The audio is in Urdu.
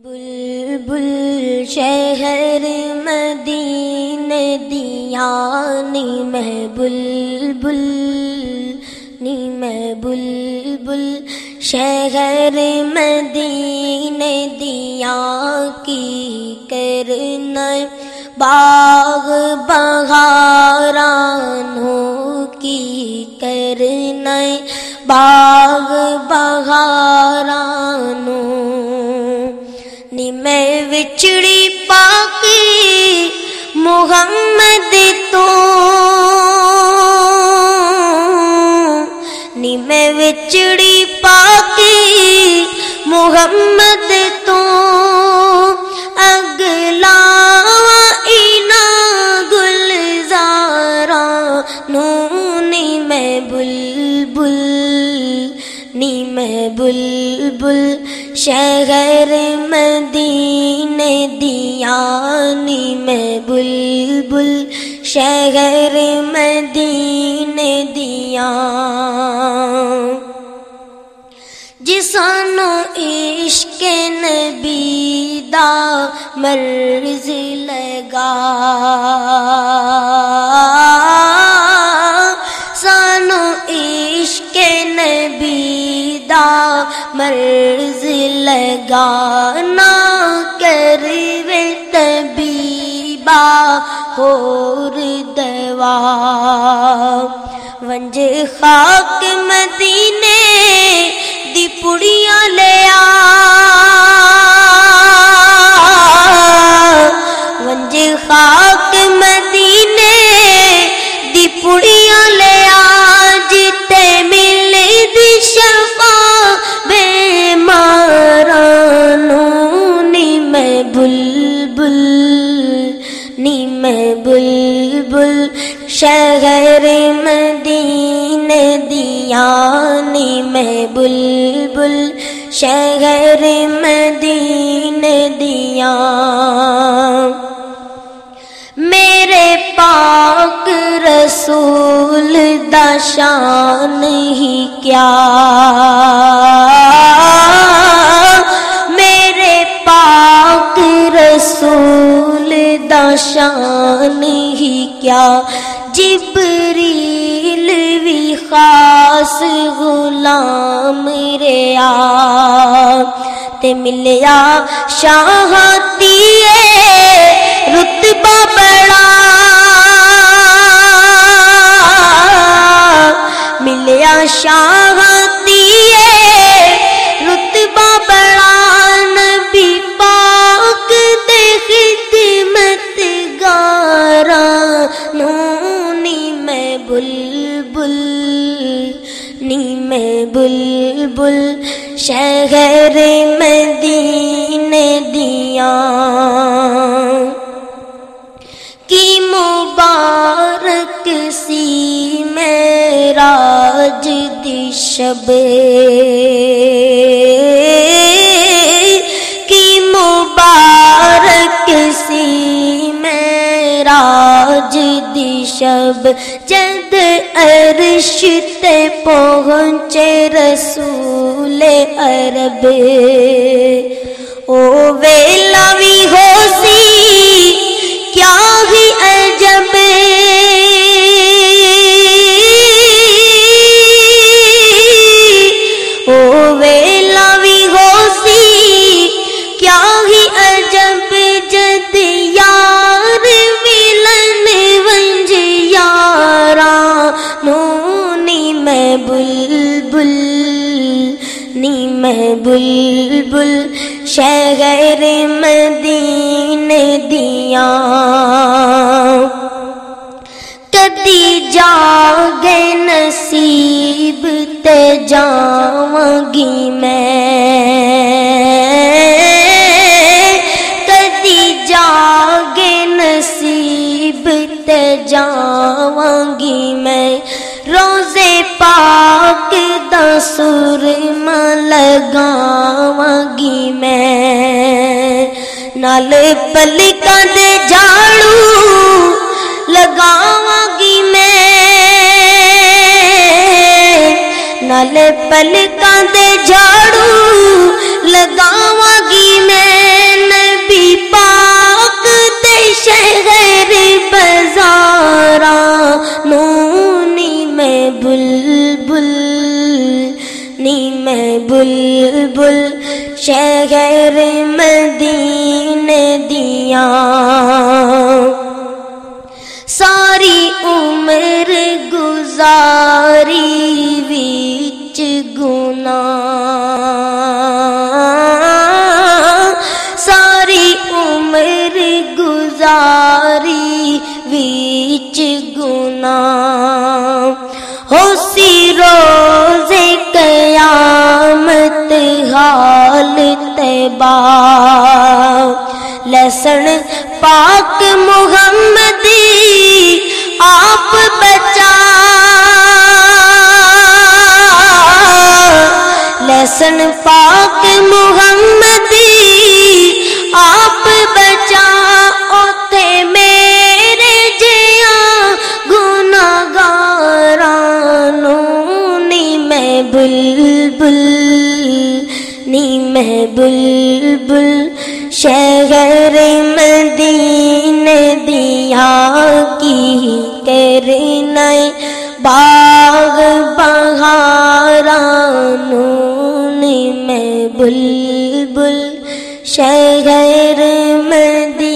بلبل شہر مدین دیا نی میں بلبل، نی میں بلبل شہر مدین دیا کی کرنا باغ بہارانوں کی کرنا باغ بہارانوں میں وچڑی پاکی محمد تو نی میں وچڑی پاکی محمد تو اگلا اینا گلزارا نونی میں بلبل، نی میں بلبل شہر مدین دیا نی میں بلبل، شہر مدین دیا جسانو عشق نبی دا مرض لگا۔ مرض لگا نہ کر طبیبا ہور دوا۔ ونج خاک مدینے دی پڑیاں لیا ونج خاک مدینے دی پڑیاں لیا بلبل شہر مدین دیا نی میں بلبل شہر مدین دیا۔ میرے پاک رسول دا شان ہی کیا۔ میرے پاک رسول شان ہی کیا؟ جبریل بھی خاص غلام ریا تے ملیا شاہتی رتبہ بڑا۔ ملیا شاہتی میں بلبل نی میں بلبل، شہر مدین دیا۔ کی مبارک سی میراج دی شب۔ کی مبارک سی میراج دی شب جد عرش تے پہنچے رسول عرب۔ او ویلا بلبل نی میں بلبل، شہر مدین دیا۔ کدی جاگے نصیب تے جاواں گی میں۔ کدی جاگے نصیب تے جاواں گی میں۔ روزے پاک سرم لگاواں گی میں۔ نال پلکاں دے شہر مدین دیا ساری عمر گزاری ویچ گنا حال لسن پاک محمدی آپ بچا لسن پاک محمدی شہر مدین دیا کی کرنا باغ بہارانو نی میں بلبل شہر مدینہ